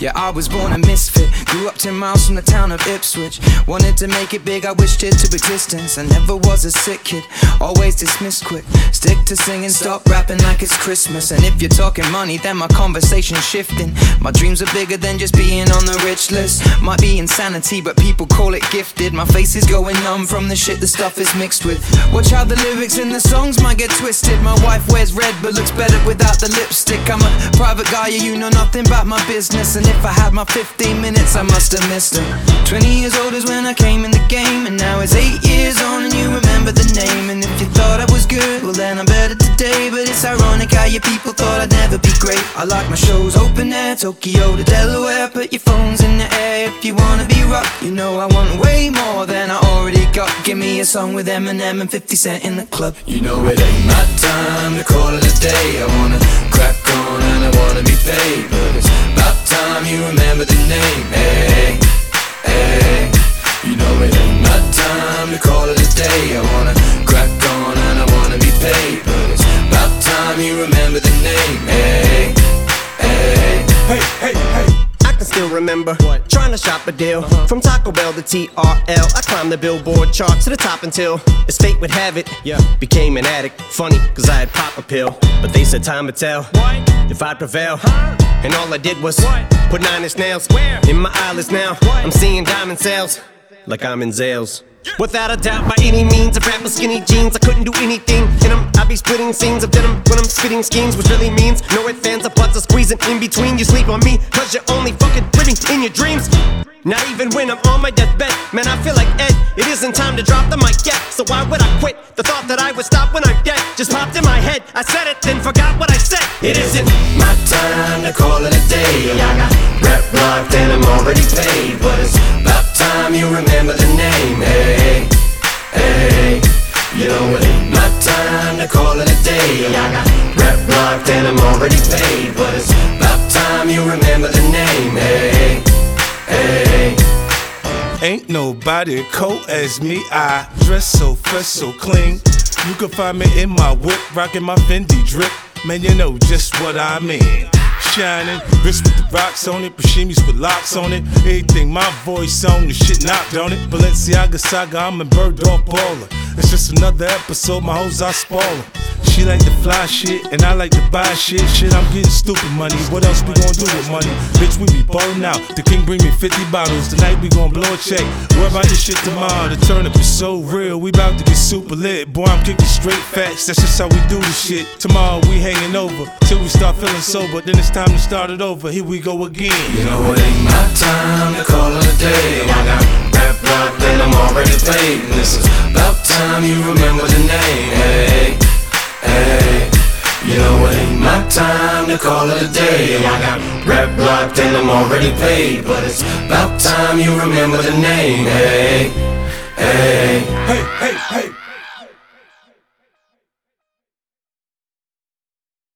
Yeah, I was born a misfit. Grew up 10 miles from the town of Ipswich. Wanted to make it big, I wished it to existence. I never was a sick kid, always dismissed quick. Stick to singing, stop rapping like it's Christmas. And if you're talking money, then my conversation's shifting. My dreams are bigger than just being on the rich list. Might be insanity, but people call it gifted. My face is going numb from the shit the stuff is mixed with. Watch how the lyrics in the songs might get twisted. My wife wears red, but looks better without the lipstick. I'm a private guy, you know nothing about my business. And if I had my 15 minutes, I must have missed them. 20 years old is when I came in the game, and now it's 8 years on, and you remember the name. And if you thought I was good, well, then I'm better today. But it's ironic how your people thought I'd never be great. I like my shows open air, Tokyo to Delaware. Put your phones in the air if you wanna be rock. You know I want way more than I already got. Give me a song with Eminem and 50 Cent in the club. You know it ain't my time to call it a day. I wanna time to call it a day. I wanna crack on and I wanna be paid, but it's about time you remember the name. Hey, hey. Hey, hey, hey. I can still remember what? trying to shop a deal from Taco Bell to TRL. I climbed the Billboard chart to the top until, as fate would have it, yeah, became an addict. Funny, cause I had pop a pill, but they said time would tell if I'd prevail. And all I did was put nine inch nails in my eyelids now. I'm seeing diamond sales like I'm in Zales. Without a doubt, by any means, I rap with skinny jeans. I couldn't do anything in them. I be splitting scenes of denim when I'm spitting schemes, which really means no fans, or buts are squeezing in between. You sleep on me, cause you're only fucking living in your dreams. Not even when I'm on my deathbed, man, I feel like Ed. It isn't time to drop the mic yet, so why would I quit? The thought that I would stop when I'm dead just popped in my head. I said it, then forgot what I said. It isn't my time to call it a day. I got rep locked and I'm already paid, but it's about time you remember the name. Hey, hey, you know it ain't my time to call it a day. I got rep locked and I'm already paid, but it's about time you remember the name. Hey, hey. Ain't nobody cold as me. I dress so fresh, so clean. You can find me in my whip, rocking my Fendi drip. Man, you know just what I mean. Shining, wrist with the rocks on it, Bashimis with locks on it. Everything my voice on, the shit knocked on it. Balenciaga saga, I'm a bird dog baller. It's just another episode, my hoes are spoiler. She like to fly shit, and I like to buy shit. Shit, I'm getting stupid money. What else we gonna do with money? Bitch, we be ballin' out. The king bring me 50 bottles. Tonight we gon' blow a check. What about this shit tomorrow? The turn up is so real. We bout to get super lit. Boy, I'm kicking straight facts. That's just how we do this shit. Tomorrow we hanging over till we start feeling sober. Then it's time to start it over. Here we go again. You know it ain't my time to call it a day. I got rap locked and I'm already paid. This is about time you remember the name. To call it a day. I got rep locked and I'm already paid. But it's about time you remember the name. Hey,